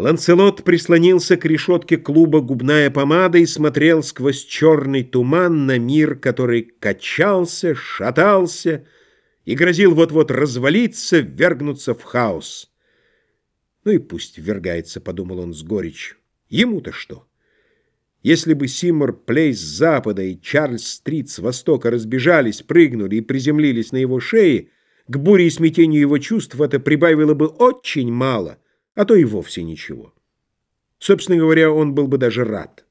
Ланселот прислонился к решетке клуба «Губная помада» и смотрел сквозь черный туман на мир, который качался, шатался и грозил вот-вот развалиться, ввергнуться в хаос. «Ну и пусть ввергается», — подумал он с горечью. «Ему-то что?» Если бы Симмор Плейс с запада и Чарльз-стрит с востока разбежались, прыгнули и приземлились на его шее, к буре и смятению его чувств это прибавило бы очень мало — а то и вовсе ничего. Собственно говоря, он был бы даже рад.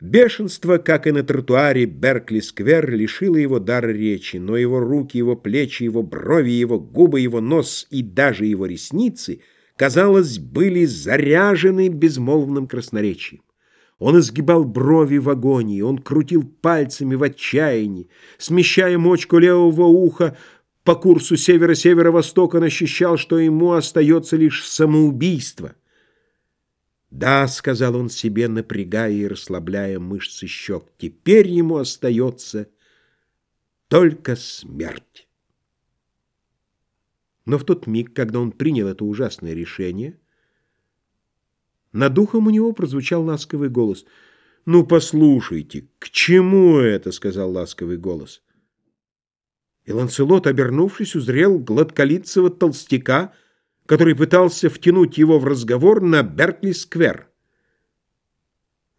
Бешенство, как и на тротуаре Беркли-сквер, лишило его дара речи, но его руки, его плечи, его брови, его губы, его нос и даже его ресницы, казалось, были заряжены безмолвным красноречием. Он изгибал брови в агонии, он крутил пальцами в отчаянии, смещая мочку левого уха, по курсу севера-северо-востока он что ему остается лишь самоубийство. «Да», — сказал он себе, напрягая и расслабляя мышцы щек, — «теперь ему остается только смерть». Но в тот миг, когда он принял это ужасное решение, над духом у него прозвучал ласковый голос. «Ну, послушайте, к чему это?» — сказал ласковый голос. И Ланселот, обернувшись, узрел гладколицего толстяка, который пытался втянуть его в разговор на Беркли-сквер.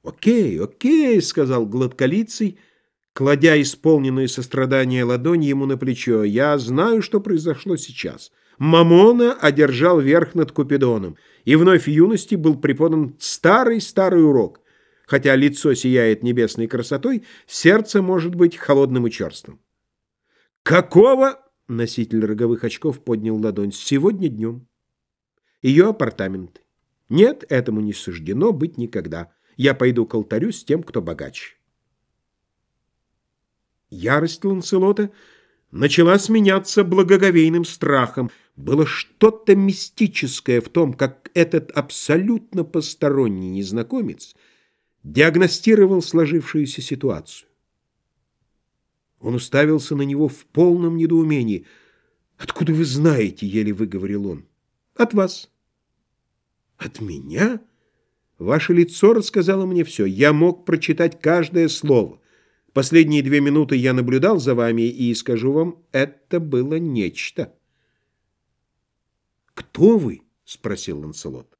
«Окей, окей», — сказал гладколицый, кладя исполненную сострадание ладонь ему на плечо. «Я знаю, что произошло сейчас». Мамона одержал верх над Купидоном, и вновь в юности был преподан старый-старый урок. Хотя лицо сияет небесной красотой, сердце может быть холодным и черстым. «Какого?» — носитель роговых очков поднял ладонь. «Сегодня днем. Ее апартаменты. Нет, этому не суждено быть никогда. Я пойду к алтарю с тем, кто богаче». Ярость Ланселота начала сменяться благоговейным страхом. Было что-то мистическое в том, как этот абсолютно посторонний незнакомец диагностировал сложившуюся ситуацию. Он уставился на него в полном недоумении. «Откуда вы знаете?» — еле выговорил он. «От вас». «От меня?» «Ваше лицо рассказало мне все. Я мог прочитать каждое слово. Последние две минуты я наблюдал за вами, и, скажу вам, это было нечто». «Кто вы?» — спросил Ланселот.